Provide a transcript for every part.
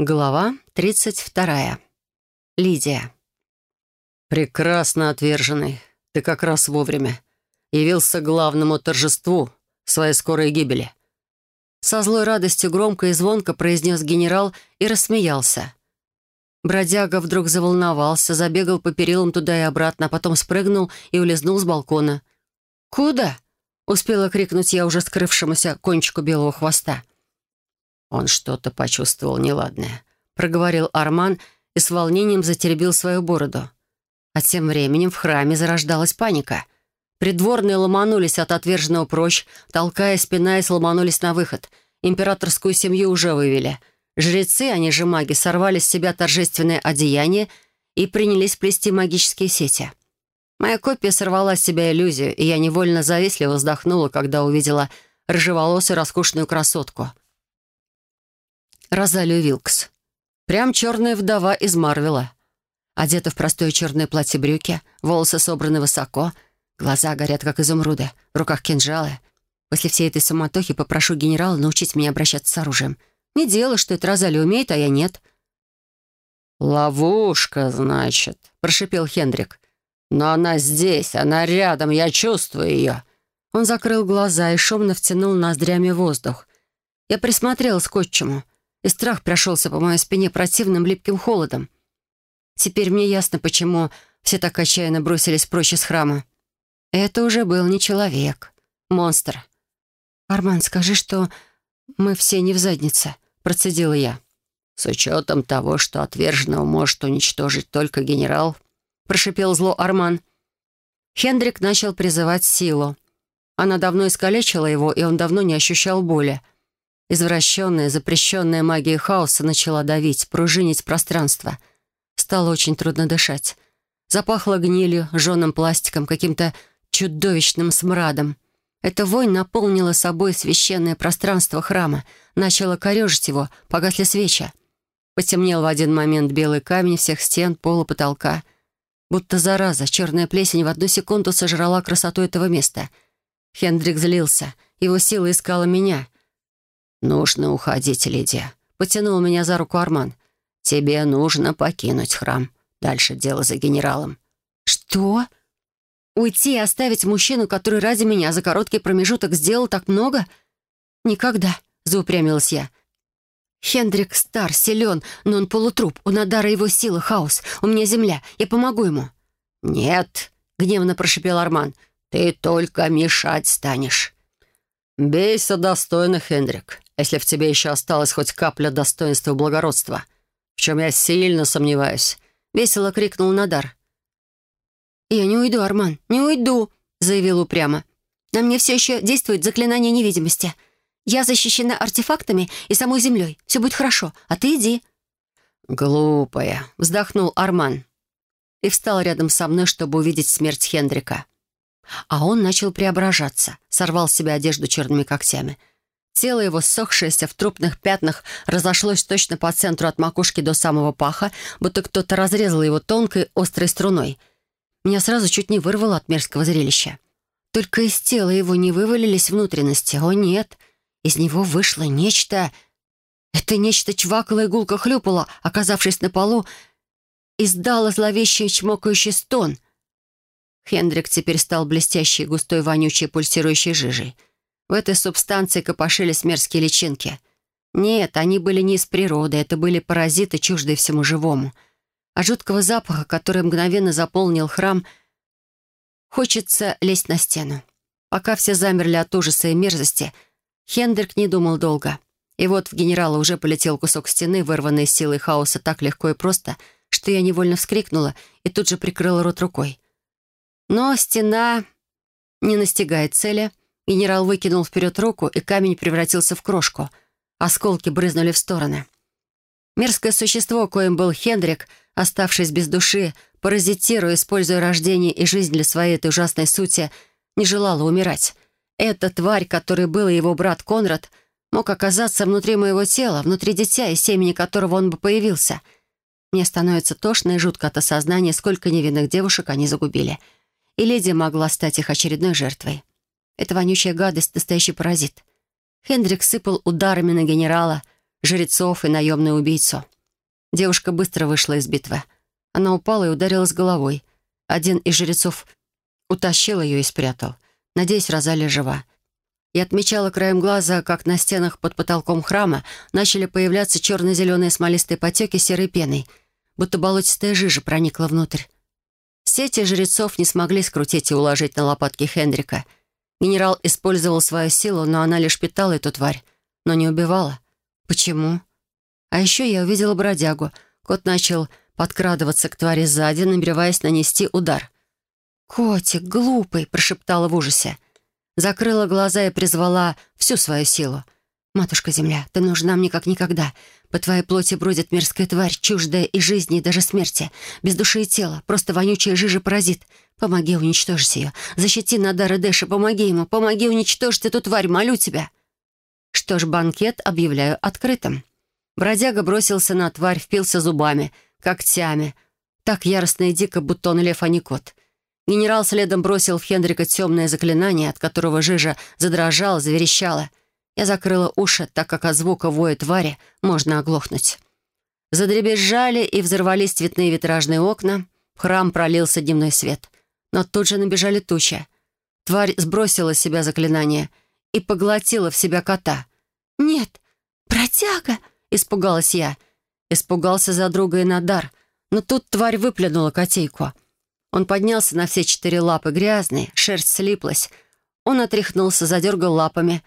Глава 32. Лидия. «Прекрасно отверженный. Ты как раз вовремя. Явился главному торжеству своей скорой гибели». Со злой радостью громко и звонко произнес генерал и рассмеялся. Бродяга вдруг заволновался, забегал по перилам туда и обратно, а потом спрыгнул и улизнул с балкона. «Куда?» — успела крикнуть я уже скрывшемуся кончику белого хвоста. «Он что-то почувствовал неладное», — проговорил Арман и с волнением затеребил свою бороду. А тем временем в храме зарождалась паника. Придворные ломанулись от отверженного прочь, толкая спина и сломанулись на выход. Императорскую семью уже вывели. Жрецы, они же маги, сорвали с себя торжественное одеяние и принялись плести магические сети. Моя копия сорвала с себя иллюзию, и я невольно завистливо вздохнула, когда увидела рыжеволосую роскошную красотку — Розалию Вилкс. Прям черная вдова из Марвела. Одета в простое черное платье-брюки, волосы собраны высоко, глаза горят, как изумруды, в руках кинжалы. После всей этой суматохи попрошу генерала научить меня обращаться с оружием. Не дело, что это Розалия умеет, а я нет. «Ловушка, значит», — прошипел Хендрик. «Но она здесь, она рядом, я чувствую ее». Он закрыл глаза и шумно втянул ноздрями воздух. Я присмотрелась к отчиму и страх прошелся по моей спине противным липким холодом. Теперь мне ясно, почему все так отчаянно бросились прочь из храма. Это уже был не человек, монстр. «Арман, скажи, что мы все не в заднице», — процедила я. «С учетом того, что отверженного может уничтожить только генерал», — прошипел зло Арман. Хендрик начал призывать силу. Она давно искалечила его, и он давно не ощущал боли. Извращенная, запрещенная магия хаоса начала давить, пружинить пространство. Стало очень трудно дышать. Запахло гнилью, жженым пластиком, каким-то чудовищным смрадом. Эта вонь наполнила собой священное пространство храма, начала корежить его, погасли свечи. Потемнел в один момент белый камень всех стен, пола, потолка. Будто зараза, черная плесень в одну секунду сожрала красоту этого места. Хендрик злился. Его сила искала меня — «Нужно уходить, Лидия», — потянул меня за руку Арман. «Тебе нужно покинуть храм. Дальше дело за генералом». «Что? Уйти и оставить мужчину, который ради меня за короткий промежуток сделал так много? Никогда», — заупрямилась я. «Хендрик стар, силен, но он полутруп. У Надара его сила, хаос. У меня земля. Я помогу ему». «Нет», — гневно прошипел Арман. «Ты только мешать станешь». «Бейся достойно, Хендрик если в тебе еще осталась хоть капля достоинства и благородства, в чем я сильно сомневаюсь», — весело крикнул Надар. «Я не уйду, Арман, не уйду», — заявил упрямо. «На мне все еще действует заклинание невидимости. Я защищена артефактами и самой землей. Все будет хорошо, а ты иди». «Глупая», — вздохнул Арман. И встал рядом со мной, чтобы увидеть смерть Хендрика. А он начал преображаться, сорвал с себя одежду черными когтями — Тело его, ссохшееся в трупных пятнах, разошлось точно по центру от макушки до самого паха, будто кто-то разрезал его тонкой острой струной. Меня сразу чуть не вырвало от мерзкого зрелища. Только из тела его не вывалились внутренности. О, нет! Из него вышло нечто... Это нечто чвакало и гулко хлюпало, оказавшись на полу, издало зловещий чмокающий стон. Хендрик теперь стал блестящей, густой, вонючей, пульсирующей жижей — в этой субстанции копошились мерзкие личинки. Нет, они были не из природы, это были паразиты, чуждые всему живому. А жуткого запаха, который мгновенно заполнил храм, хочется лезть на стену. Пока все замерли от ужаса и мерзости, Хендрик не думал долго. И вот в генерала уже полетел кусок стены, вырванный силой хаоса так легко и просто, что я невольно вскрикнула и тут же прикрыла рот рукой. Но стена не настигает цели — Генерал выкинул вперед руку, и камень превратился в крошку. Осколки брызнули в стороны. Мерзкое существо, коим был Хендрик, оставшись без души, паразитируя, используя рождение и жизнь для своей этой ужасной сути, не желала умирать. Эта тварь, которой был его брат Конрад, мог оказаться внутри моего тела, внутри дитя, из семени которого он бы появился. Мне становится тошно и жутко от осознания, сколько невинных девушек они загубили. И леди могла стать их очередной жертвой. Эта вонючая гадость — настоящий паразит. Хендрик сыпал ударами на генерала, жрецов и наемную убийцу. Девушка быстро вышла из битвы. Она упала и ударилась головой. Один из жрецов утащил ее и спрятал. Надеюсь, Розалия жива. Я отмечала краем глаза, как на стенах под потолком храма начали появляться черно-зеленые смолистые потеки серой пеной, будто болотистая жижа проникла внутрь. Сети жрецов не смогли скрутить и уложить на лопатки Хендрика. Генерал использовал свою силу, но она лишь питала эту тварь, но не убивала. Почему? А еще я увидела бродягу. Кот начал подкрадываться к твари сзади, намереваясь нанести удар. «Котик, глупый!» — прошептала в ужасе. Закрыла глаза и призвала всю свою силу. «Матушка-земля, ты нужна мне как никогда. По твоей плоти бродит мерзкая тварь, чуждая и жизни, и даже смерти. Без души и тела, просто вонючая жижа-паразит. Помоги уничтожить ее. Защити Надара Дэша, помоги ему. Помоги уничтожить эту тварь, молю тебя». Что ж, банкет объявляю открытым. Бродяга бросился на тварь, впился зубами, когтями. Так яростно и дико, будто он лев, а не кот. Генерал следом бросил в Хендрика темное заклинание, от которого жижа задрожала, заверещала. Я закрыла уши, так как от звука воя твари можно оглохнуть. Задребезжали и взорвались цветные витражные окна. В храм пролился дневной свет. Но тут же набежали тучи. Тварь сбросила с себя заклинание и поглотила в себя кота. «Нет, протяга!» — испугалась я. Испугался за друга и Надар. Но тут тварь выплюнула котейку — он поднялся на все четыре лапы, грязный, шерсть слиплась. Он отряхнулся, задергал лапами.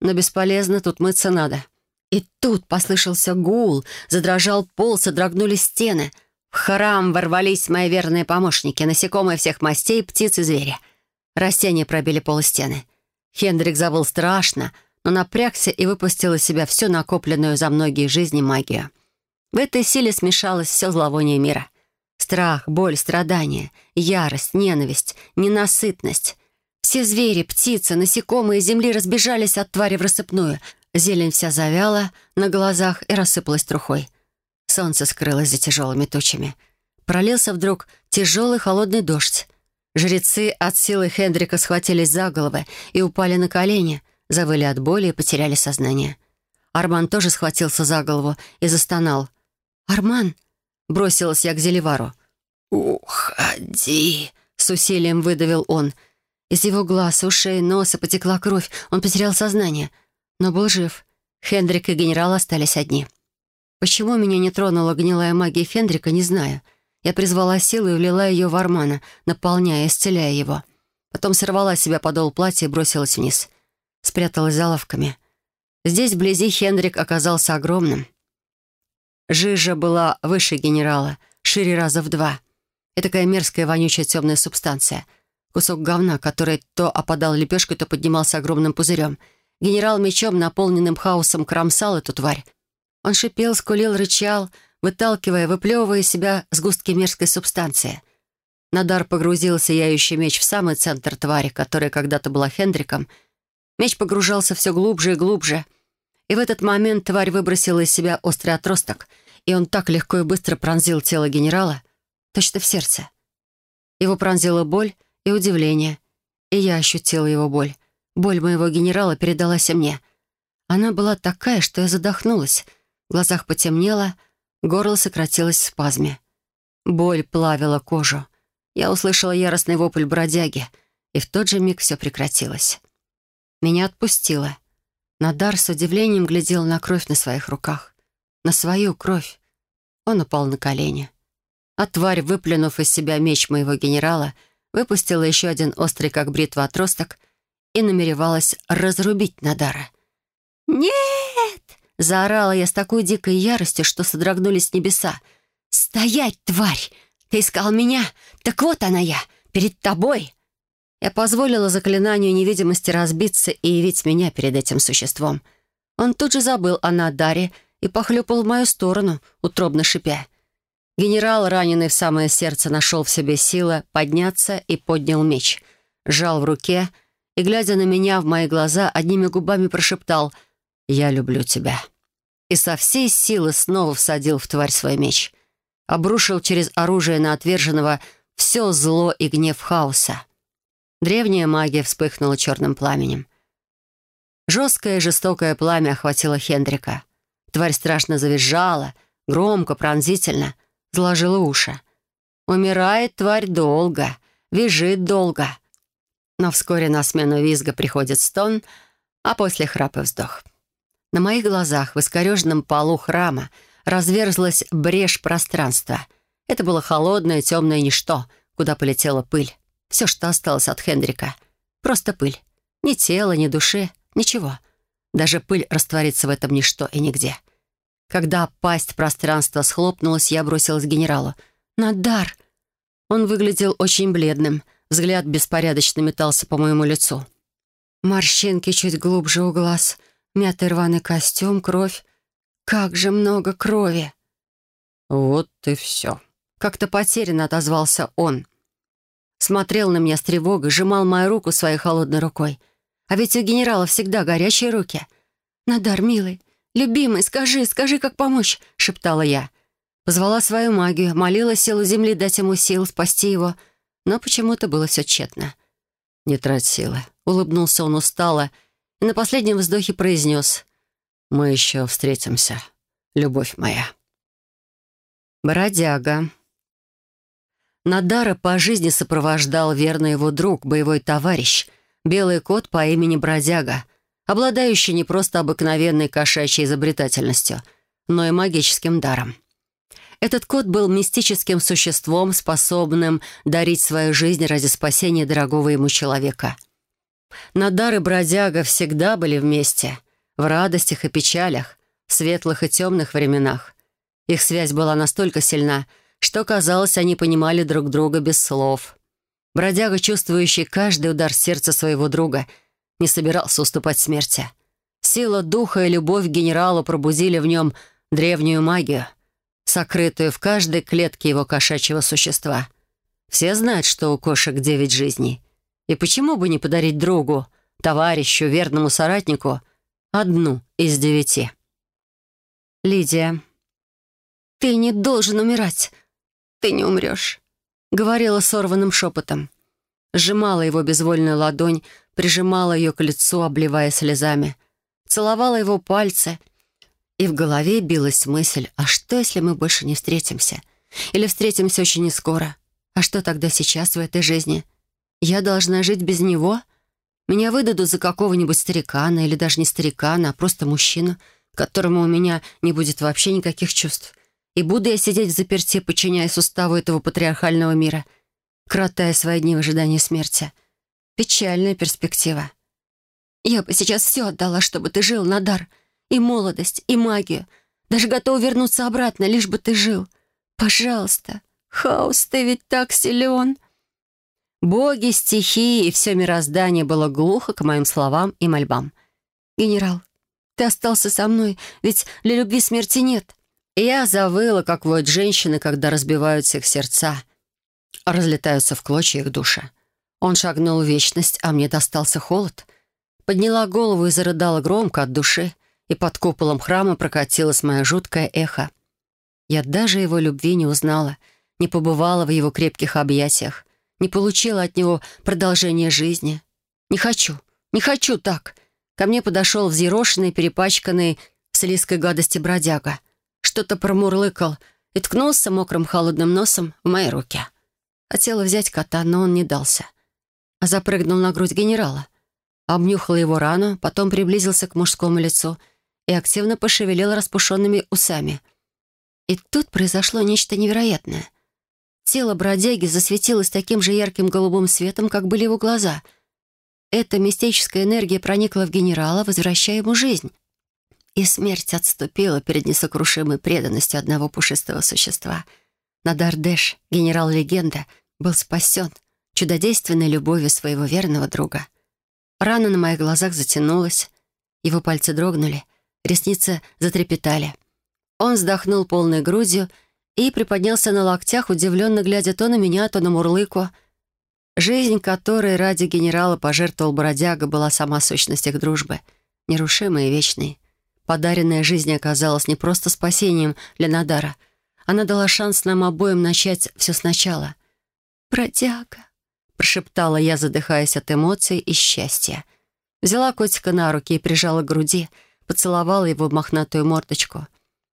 Но бесполезно, тут мыться надо. И тут послышался гул, задрожал пол, содрогнули стены. В храм ворвались мои верные помощники, насекомые всех мастей, птиц и звери. Растения пробили пол стены. Хендрик завыл страшно, но напрягся и выпустил из себя всю накопленную за многие жизни магию. В этой силе смешалось все зловоние мира — Страх, боль, страдания, ярость, ненависть, ненасытность. Все звери, птицы, насекомые земли разбежались от твари в рассыпную. Зелень вся завяла на глазах и рассыпалась трухой. Солнце скрылось за тяжелыми тучами. Пролился вдруг тяжелый холодный дождь. Жрецы от силы Хендрика схватились за головы и упали на колени, завыли от боли и потеряли сознание. Арман тоже схватился за голову и застонал. «Арман!» Бросилась я к Зеливару. «Уходи!» — с усилием выдавил он. Из его глаз, ушей, носа потекла кровь. Он потерял сознание, но был жив. Хендрик и генерал остались одни. Почему меня не тронула гнилая магия Хендрика, не знаю. Я призвала силу и влила ее в Армана, наполняя и исцеляя его. Потом сорвала себя подол платья и бросилась вниз. Спряталась за лавками. Здесь, вблизи, Хендрик оказался огромным. Жижа была выше генерала, шире раза в два. И такая мерзкая, вонючая темная субстанция. Кусок говна, который то опадал лепешкой, то поднимался огромным пузырем. Генерал мечом, наполненным хаосом, кромсал эту тварь. Он шипел, скулил, рычал, выталкивая, выплевывая из себя сгустки мерзкой субстанции. Надар погрузил сияющий меч в самый центр твари, которая когда-то была Хендриком. Меч погружался все глубже и глубже — и в этот момент тварь выбросила из себя острый отросток, и он так легко и быстро пронзил тело генерала, точно в сердце. Его пронзила боль и удивление, и я ощутила его боль. Боль моего генерала передалась и мне. Она была такая, что я задохнулась. В глазах потемнело, горло сократилось в спазме. Боль плавила кожу. Я услышала яростный вопль бродяги, и в тот же миг все прекратилось. Меня отпустило — Надар с удивлением глядел на кровь на своих руках. На свою кровь. Он упал на колени. А тварь, выплюнув из себя меч моего генерала, выпустила еще один острый, как бритва, отросток и намеревалась разрубить Надара. «Нет!» — заорала я с такой дикой яростью, что содрогнулись небеса. «Стоять, тварь! Ты искал меня? Так вот она я, перед тобой!» Я позволила заклинанию невидимости разбиться и явить меня перед этим существом. Он тут же забыл о Надаре и похлюпал в мою сторону, утробно шипя. Генерал, раненый в самое сердце, нашел в себе силы подняться и поднял меч. Сжал в руке и, глядя на меня в мои глаза, одними губами прошептал «Я люблю тебя». И со всей силы снова всадил в тварь свой меч. Обрушил через оружие на отверженного все зло и гнев хаоса. Древняя магия вспыхнула черным пламенем. Жесткое и жестокое пламя охватило Хендрика. Тварь страшно завизжала, громко, пронзительно, заложила уши. Умирает тварь долго, визжит долго. Но вскоре на смену визга приходит стон, а после храп и вздох. На моих глазах в искореженном полу храма разверзлась брешь пространства. Это было холодное, темное ничто, куда полетела пыль. Все, что осталось от Хендрика. Просто пыль. Ни тела, ни души, ничего. Даже пыль растворится в этом ничто и нигде. Когда пасть пространства схлопнулась, я бросилась к генералу. «Надар!» Он выглядел очень бледным. Взгляд беспорядочно метался по моему лицу. Морщинки чуть глубже у глаз, мятый рваный костюм, кровь. Как же много крови! «Вот и все», — как-то потерянно отозвался он. Смотрел на меня с тревогой, сжимал мою руку своей холодной рукой. А ведь у генерала всегда горячие руки. «Надар, милый, любимый, скажи, скажи, как помочь», — шептала я. Позвала свою магию, молила силу земли дать ему сил, спасти его, но почему-то было все тщетно. «Не трать силы», — улыбнулся он устало и на последнем вздохе произнес. «Мы еще встретимся, любовь моя». Бродяга. Надара по жизни сопровождал верный его друг, боевой товарищ, белый кот по имени Бродяга, обладающий не просто обыкновенной кошачьей изобретательностью, но и магическим даром. Этот кот был мистическим существом, способным дарить свою жизнь ради спасения дорогого ему человека. Надар и Бродяга всегда были вместе, в радостях и печалях, в светлых и темных временах. Их связь была настолько сильна, что, казалось, они понимали друг друга без слов. Бродяга, чувствующий каждый удар сердца своего друга, не собирался уступать смерти. Сила духа и любовь к генералу пробудили в нем древнюю магию, сокрытую в каждой клетке его кошачьего существа. Все знают, что у кошек девять жизней. И почему бы не подарить другу, товарищу, верному соратнику одну из девяти? Лидия. «Ты не должен умирать ты не умрешь», — говорила сорванным шепотом. Сжимала его безвольную ладонь, прижимала ее к лицу, обливая слезами. Целовала его пальцы. И в голове билась мысль, а что, если мы больше не встретимся? Или встретимся очень нескоро? А что тогда сейчас в этой жизни? Я должна жить без него? Меня выдадут за какого-нибудь старикана, или даже не старикана, а просто мужчину, которому у меня не будет вообще никаких чувств. И буду я сидеть в заперти, подчиняясь уставу этого патриархального мира, кротая свои дни в ожидании смерти. Печальная перспектива. Я бы сейчас все отдала, чтобы ты жил, на дар, И молодость, и магию. Даже готова вернуться обратно, лишь бы ты жил. Пожалуйста. Хаос, ты ведь так силен. Боги, стихии и все мироздание было глухо к моим словам и мольбам. «Генерал, ты остался со мной, ведь для любви смерти нет. Я завыла, как воют женщины, когда разбиваются их сердца, разлетаются в клочья их души. Он шагнул в вечность, а мне достался холод. Подняла голову и зарыдала громко от души, и под куполом храма прокатилось мое жуткое эхо. Я даже его любви не узнала, не побывала в его крепких объятиях, не получила от него продолжения жизни. Не хочу, не хочу так. Ко мне подошел взъерошенный, перепачканный в слизкой гадости бродяга что-то промурлыкал и ткнулся мокрым холодным носом в мои руки. Хотела взять кота, но он не дался. А запрыгнул на грудь генерала. Обнюхал его рану, потом приблизился к мужскому лицу и активно пошевелил распушенными усами. И тут произошло нечто невероятное. Тело бродяги засветилось таким же ярким голубым светом, как были его глаза. Эта мистическая энергия проникла в генерала, возвращая ему жизнь. И смерть отступила перед несокрушимой преданностью одного пушистого существа. Надардеш, генерал-легенда, был спасен чудодейственной любовью своего верного друга. Рана на моих глазах затянулась, его пальцы дрогнули, ресницы затрепетали. Он вздохнул полной грудью и приподнялся на локтях, удивленно глядя то на меня, то на Мурлыку. Жизнь, которой ради генерала пожертвовал бродяга, была сама сущность их дружбы, нерушимой и вечной. Подаренная жизнь оказалась не просто спасением для Надара. Она дала шанс нам обоим начать все сначала. «Бродяга», — прошептала я, задыхаясь от эмоций и счастья. Взяла котика на руки и прижала к груди, поцеловала его в мохнатую мордочку.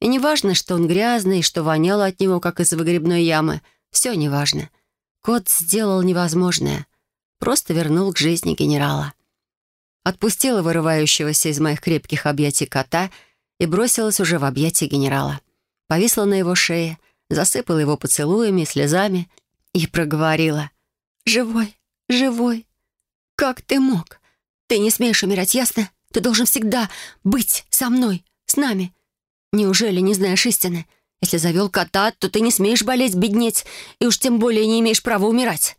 И неважно, что он грязный, что воняло от него, как из выгребной ямы. Все неважно. Кот сделал невозможное. Просто вернул к жизни генерала. Отпустила вырывающегося из моих крепких объятий кота и бросилась уже в объятия генерала. Повисла на его шее, засыпала его поцелуями и слезами и проговорила. «Живой, живой. Как ты мог? Ты не смеешь умирать, ясно? Ты должен всегда быть со мной, с нами. Неужели не знаешь истины? Если завел кота, то ты не смеешь болеть, беднеть, и уж тем более не имеешь права умирать».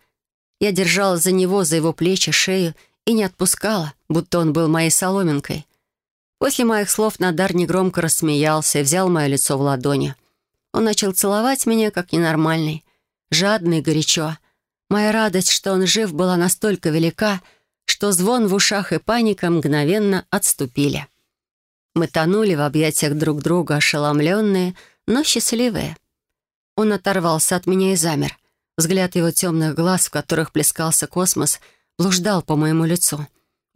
Я держала за него, за его плечи, шею и не отпускала, будто он был моей соломинкой. После моих слов Надар негромко рассмеялся и взял мое лицо в ладони. Он начал целовать меня, как ненормальный, жадно и горячо. Моя радость, что он жив, была настолько велика, что звон в ушах и паника мгновенно отступили. Мы тонули в объятиях друг друга, ошеломленные, но счастливые. Он оторвался от меня и замер. Взгляд его темных глаз, в которых плескался космос, блуждал по моему лицу.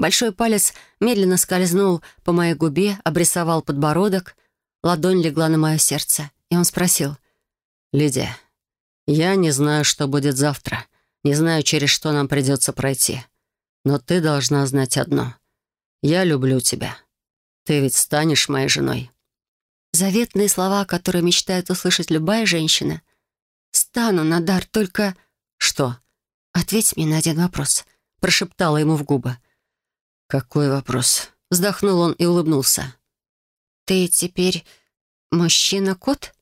Большой палец медленно скользнул по моей губе, обрисовал подбородок, ладонь легла на мое сердце, и он спросил. «Лидия, я не знаю, что будет завтра, не знаю, через что нам придется пройти, но ты должна знать одно. Я люблю тебя. Ты ведь станешь моей женой». Заветные слова, которые мечтает услышать любая женщина. «Стану, Надар, только...» «Что?» «Ответь мне на один вопрос», — прошептала ему в губы. «Какой вопрос?» — вздохнул он и улыбнулся. «Ты теперь мужчина-кот?»